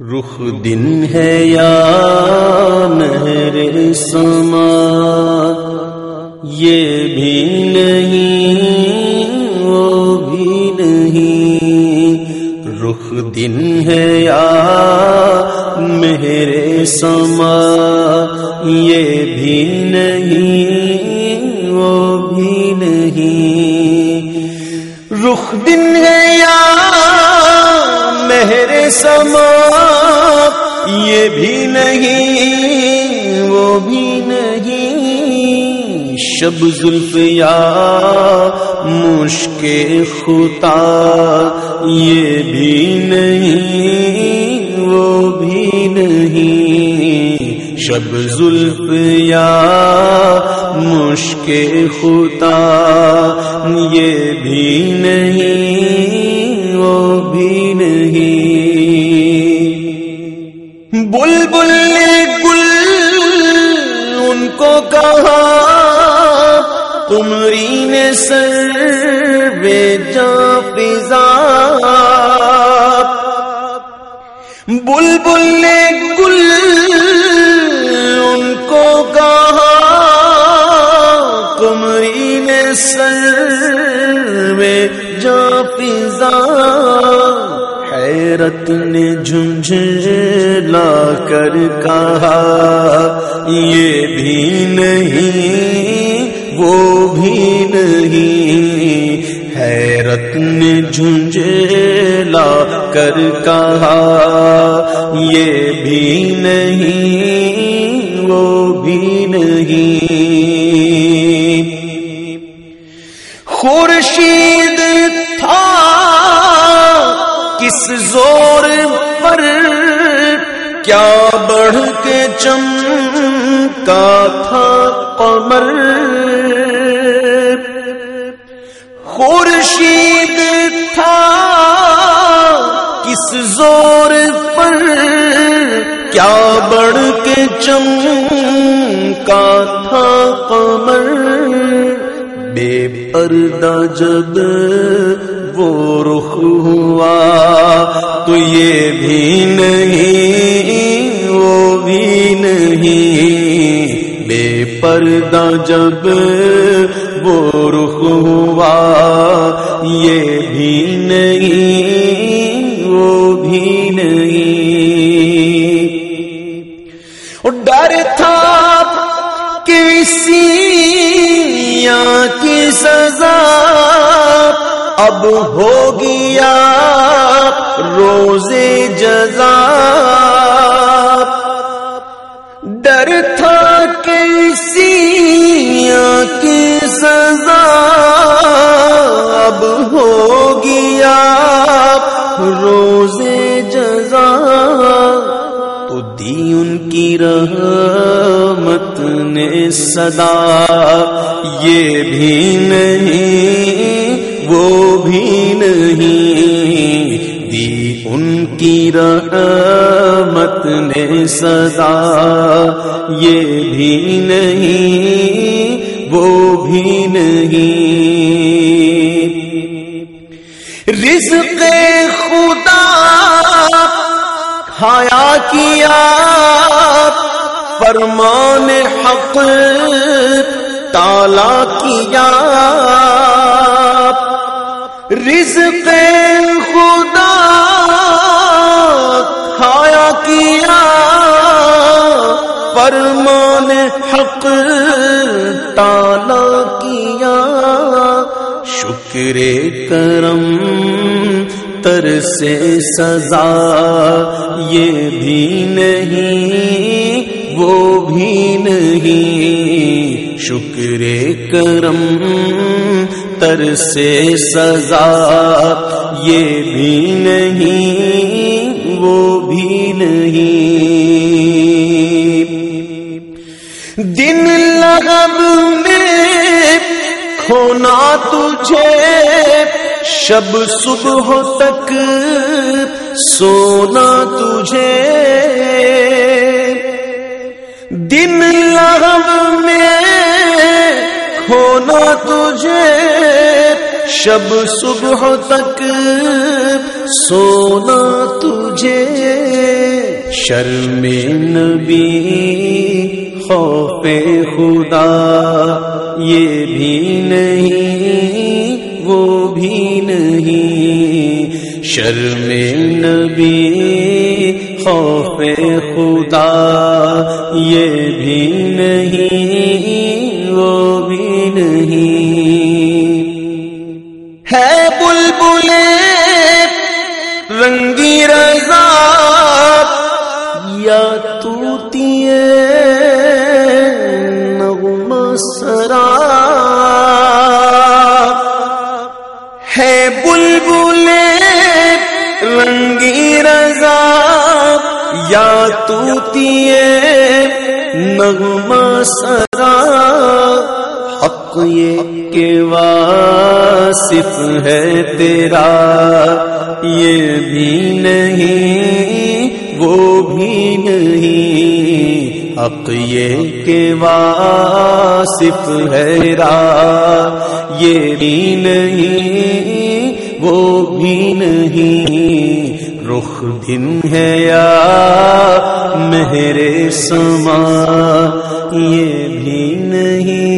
رخ دن ہے یا مہر سما، یہ بھی نہیں، وہ بھی نہیں۔ رخ دن ہے یا مہر سما، یہ بھی نہیں، وہ بھی نہیں۔ رخ دن ہے یا مہر سما، یہ بھی نہیں، وہ بھی نہیں۔ شب زلف یا مشک خطا، یہ بھی نہیں، وہ بھی نہیں۔ شب زلف یا مشک خطا، یہ بھی نہیں۔ بل بل گل ان کو کہا تمری نے سر بے جا پزا بل بل گل ان کو کہا تمری نے سر بے جا پزا حیرت نے جھنجھلا کر کہا، یہ بھی نہیں، وہ بھی نہیں۔ حیرت نے جھنجھلا کر کہا، یہ بھی نہیں، وہ بھی نہیں۔ کس زور پر کیا بڑھ کے چمکا تھا قمر؟ خورشید تھا کس زور پر کیا بڑھ کے چمکا تھا قمر؟ بے پردہ جب وہ رخ ہوا تو یہ بھی نہیں، وہ بھی نہیں۔ بے پردہ جب وہ رخ ہوا، یہ بھی نہیں، وہ بھی نہیں۔ ڈر تھا کسی کی سزا اب ہو گیا روزے جزا۔ ڈر تھا کسی کی سزا۔ اب ہو گیا روزے جزا۔ تو دی ان کی رحمت نے صدا۔ یہ بھی نہیں وہ بھی نہیں۔ دی ان کی رحمت نے صدا۔ یہ بھی نہیں، وہ بھی نہیں۔ رزق خدا کھایا کیا۔ فرمان حق تالا کیا۔ رزق خدا کھایا کیا، فرمان حق تالا کیا۔ شکر کرم تر سے سزا، یہ بھی نہیں، وہ بھی نہیں۔ شکر کرم تر سے سزا، یہ بھی نہیں، وہ بھی نہیں۔ دن لغب میں کھونا تجھے، شب صبح تک سونا تجھے۔ دن لغم میں کھونا تجھے شب صبح تک سونا تجھے شرم نبی خوف خدا یہ بھی نہیں، وہ بھی نہیں۔ شرم نبی خوف خدا یہ بھی نہیں رنگی رضا یا توتی نغم سرا ہے بلبل رنگی رضا یا توتی نغم سرا حق یہ کہ واصف ہے تیرا یہ بھی نہیں، وہ بھی نہیں۔ حق یہ کہ واصف ہے را، یہ بھی نہیں، وہ بھی نہیں۔ رخ دن ہے یا مہر سما، یہ بھی نہیں۔